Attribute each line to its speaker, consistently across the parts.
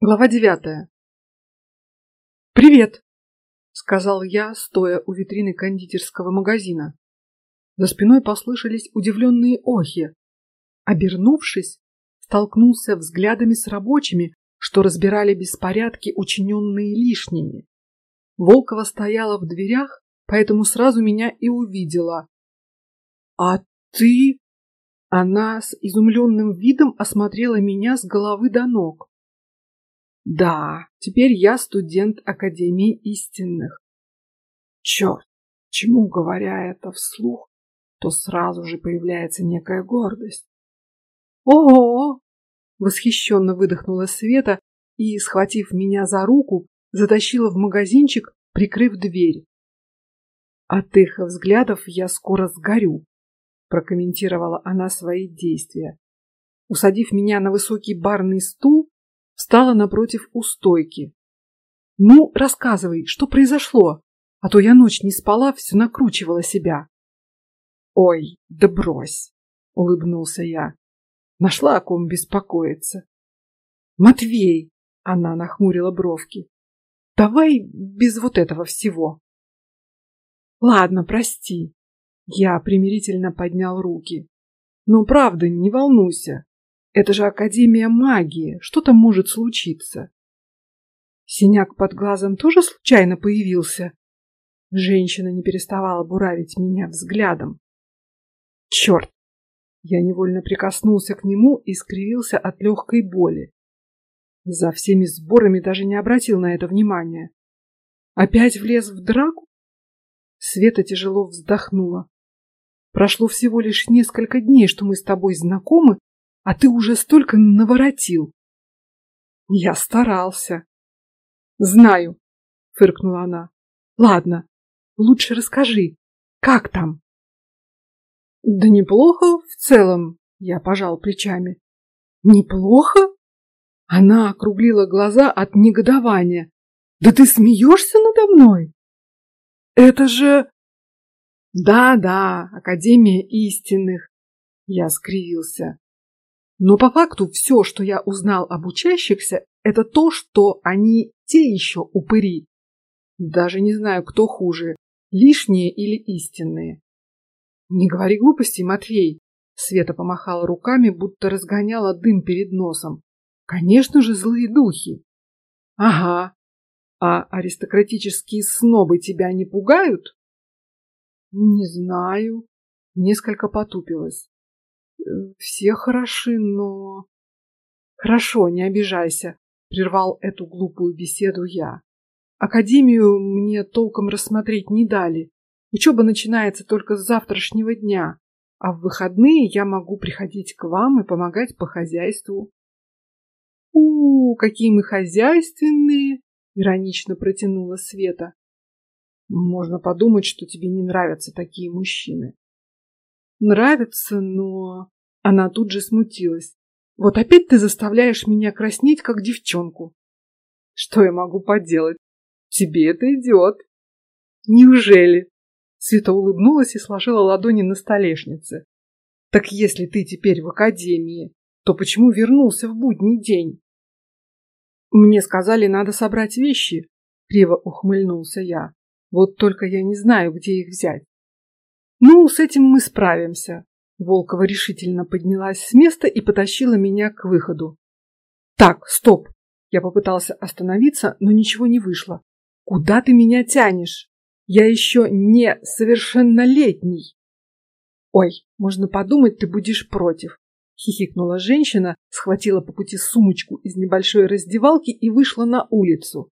Speaker 1: Глава девятая. Привет, сказал я, стоя у витрины кондитерского магазина. За спиной послышались удивленные охи. Обернувшись, столкнулся взглядами с рабочими, что разбирали беспорядки, учиненные лишними. Волкова стояла в дверях, поэтому сразу меня и увидела. А ты? Она с изумленным видом осмотрела меня с головы до ног. Да, теперь я студент Академии истинных. Черт, чему говоря это вслух, то сразу же появляется некая гордость. Ого! Восхищенно выдохнула Света и, схватив меня за руку, затащила в магазинчик, прикрыв дверь. От их взглядов я скоро сгорю, прокомментировала она свои действия. Усадив меня на высокий барный стул, встала напротив у стойки. Ну, рассказывай, что произошло, а то я ночь не спала, все накручивала себя. Ой, да брось, улыбнулся я. Нашла о ком беспокоиться. Матвей, она нахмурила бровки. Давай без вот этого всего. Ладно, прости. Я примирительно поднял руки. Но правда, не волнуйся. Это же Академия магии. Что там может случиться? Синяк под глазом тоже случайно появился? Женщина не переставала буравить меня взглядом. Черт! Я невольно прикоснулся к нему и скривился от легкой боли. За всеми сборами даже не обратил на это внимания. Опять влез в драку? Света тяжело вздохнула. Прошло всего лишь несколько дней, что мы с тобой знакомы, а ты уже столько наворотил. Я старался. Знаю, фыркнула она. Ладно, лучше расскажи, как там? Да неплохо в целом, я пожал плечами. Неплохо? Она округлила глаза от негодования. Да ты смеешься надо мной? Это же... Да-да, Академия истинных. Я скривился. Но по факту все, что я узнал об учащихся, это то, что они те еще упыри. Даже не знаю, кто хуже, лишние или истинные. Не говори глупостей, Матвей. Света помахала руками, будто разгоняла дым перед носом. Конечно же, злые духи. Ага. А аристократические снобы тебя не пугают? Не знаю. Несколько потупилась. Все хороши, но... Хорошо, не обижайся, прервал эту глупую беседу я. Академию мне толком рассмотреть не дали. Учеба начинается только с завтрашнего дня, а в выходные я могу приходить к вам и помогать по хозяйству. У, какие мы хозяйственные! Иронично протянула Света. Можно подумать, что тебе не нравятся такие мужчины. Нравится, но... Она тут же смутилась. Вот опять ты заставляешь меня краснеть, как девчонку. Что я могу поделать? Тебе это идет. Неужели? Света улыбнулась и сложила ладони на столешнице. Так если ты теперь в академии, то почему вернулся в будний день? Мне сказали, надо собрать вещи. Криво ухмыльнулся я. Вот только я не знаю, где их взять. Ну, с этим мы справимся. Волкова решительно поднялась с места и потащила меня к выходу. Так, стоп. Я попытался остановиться, но ничего не вышло. Куда ты меня тянешь? Я еще не совершеннолетний. Ой, можно подумать, ты будешь против. Хихикнула женщина, схватила по пути сумочку из небольшой раздевалки и вышла на улицу.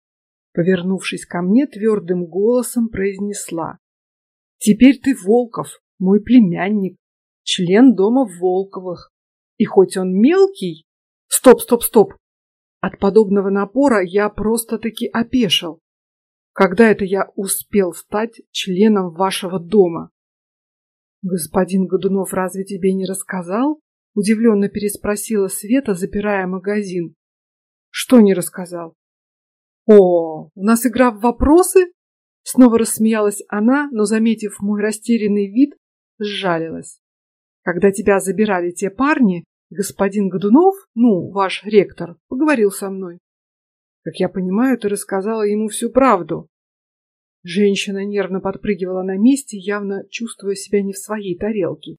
Speaker 1: Повернувшись ко мне, твердым голосом произнесла: Теперь ты Волков, мой племянник, член дома Волковых. И хоть он мелкий... Стоп, стоп, стоп! От подобного напора я просто-таки опешил. Когда это я успел стать членом вашего дома? Господин Годунов разве тебе не рассказал? Удивленно переспросила Света, запирая магазин. Что не рассказал? О, у нас игра в вопросы? Снова рассмеялась она, но заметив мой растерянный вид, сжалилась. Когда тебя забирали те парни, господин Годунов, ну ваш ректор, поговорил со мной. Как я понимаю, ты рассказала ему всю правду. Женщина нервно подпрыгивала на месте, явно чувствуя себя не в своей тарелке.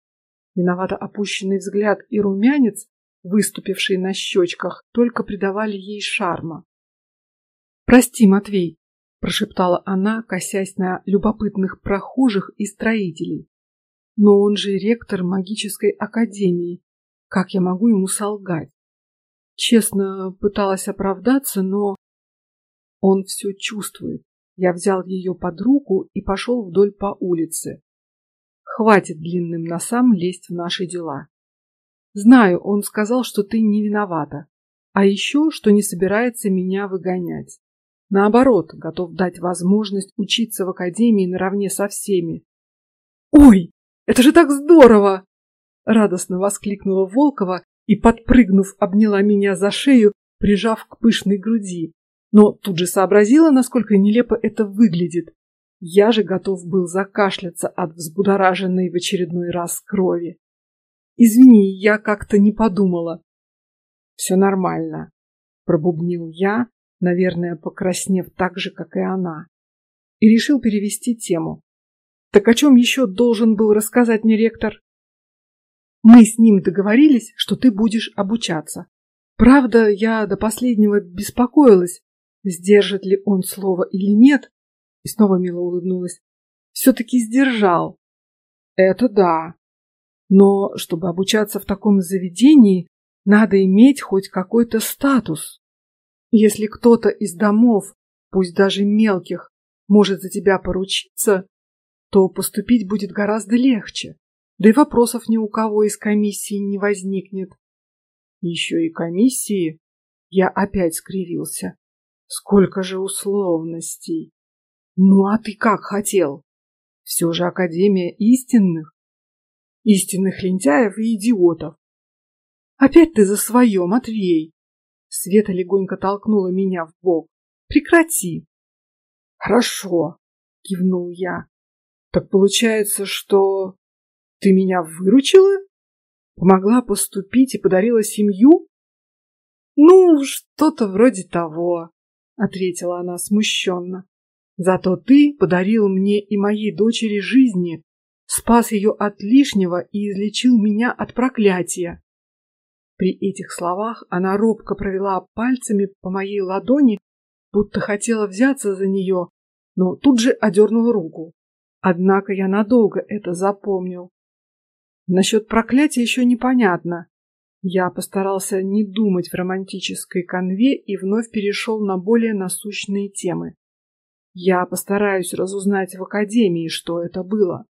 Speaker 1: Виновато опущенный взгляд и румянец, выступивший на щечках, только придавали ей шарма. Прости, Матвей, прошептала она, косясь на любопытных прохожих и строителей. Но он же ректор магической академии. Как я могу ему солгать? Честно пыталась оправдаться, но он все чувствует. Я взял ее под руку и пошел вдоль по улице. Хватит длинным носам лезть в наши дела. Знаю, он сказал, что ты не виновата, а еще, что не собирается меня выгонять. Наоборот, готов дать возможность учиться в академии наравне со всеми. Ой, это же так здорово! Радостно воскликнула Волкова и, подпрыгнув, обняла меня за шею, прижав к пышной груди. Но тут же сообразила, насколько нелепо это выглядит. Я же готов был закашляться от взбудораженной в очередной раз крови. Извини, я как-то не подумала. Все нормально, пробубнил я, наверное, покраснев так же, как и она, и решил перевести тему. Так о чем еще должен был рассказать мне ректор? Мы с ним договорились, что ты будешь обучаться. Правда, я до последнего беспокоилась, сдержит ли он слово или нет. И снова мило улыбнулась. Все-таки сдержал. Это да. Но чтобы обучаться в таком заведении, надо иметь хоть какой-то статус. Если кто-то из домов, пусть даже мелких, может за тебя поручиться, то поступить будет гораздо легче. Да и вопросов ни у кого из комиссии не возникнет. Еще и комиссии. Я опять скривился. Сколько же условностей. Ну а ты как хотел? Все же Академия истинных. Истинных лентяев и идиотов. Опять ты за свое, Матвей. Света легонько толкнула меня в бок. Прекрати. Хорошо, кивнул я. Так получается, что ты меня выручила? Помогла поступить и подарила семью? Ну, что-то вроде того, ответила она смущенно. Зато ты подарил мне и моей дочери жизни, спас ее от лишнего и излечил меня от проклятия. При этих словах она робко провела пальцами по моей ладони, будто хотела взяться за нее, но тут же одернула руку. Однако я надолго это запомнил. Насчет проклятия еще непонятно. Я постарался не думать в романтической конве и вновь перешел на более насущные темы. Я постараюсь разузнать в академии, что это было.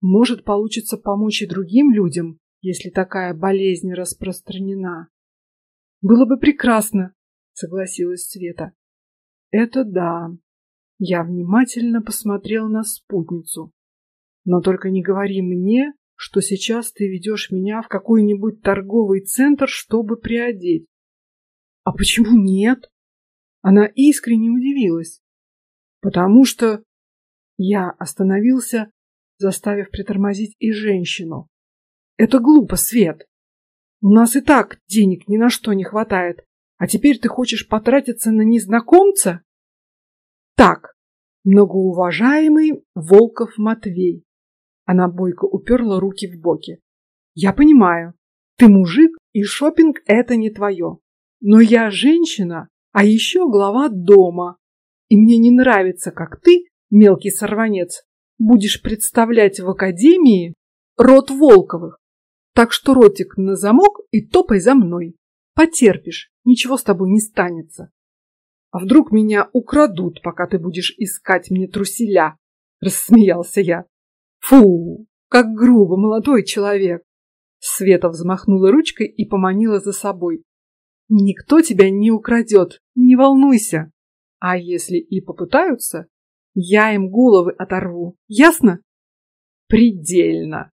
Speaker 1: Может, получится помочь и другим людям, если такая болезнь распространена. Было бы прекрасно, согласилась Света. Это да. Я внимательно посмотрел на спутницу. Но только не говори мне, что сейчас ты ведешь меня в какой-нибудь торговый центр, чтобы приодеть. А почему нет? Она искренне удивилась. Потому что я остановился, заставив притормозить и женщину. Это глупо, Свет. У нас и так денег ни на что не хватает, а теперь ты хочешь потратиться на незнакомца? Так, многоуважаемый Волков Матвей. Она бойко уперла руки в боки. Я понимаю, ты мужик и шопинг это не твое. Но я женщина, а еще глава дома, и мне не нравится, как ты, мелкий сорванец, будешь представлять в академии род Волковых. Так что ротик на замок и топай за мной. Потерпишь, ничего с тобой не станется. А вдруг меня украдут, пока ты будешь искать мне труселя? Рассмеялся я. Фу, как грубо, молодой человек. Света взмахнула ручкой и поманила за собой. Никто тебя не украдет, не волнуйся. А если и попытаются, я им головы оторву. Ясно? Предельно.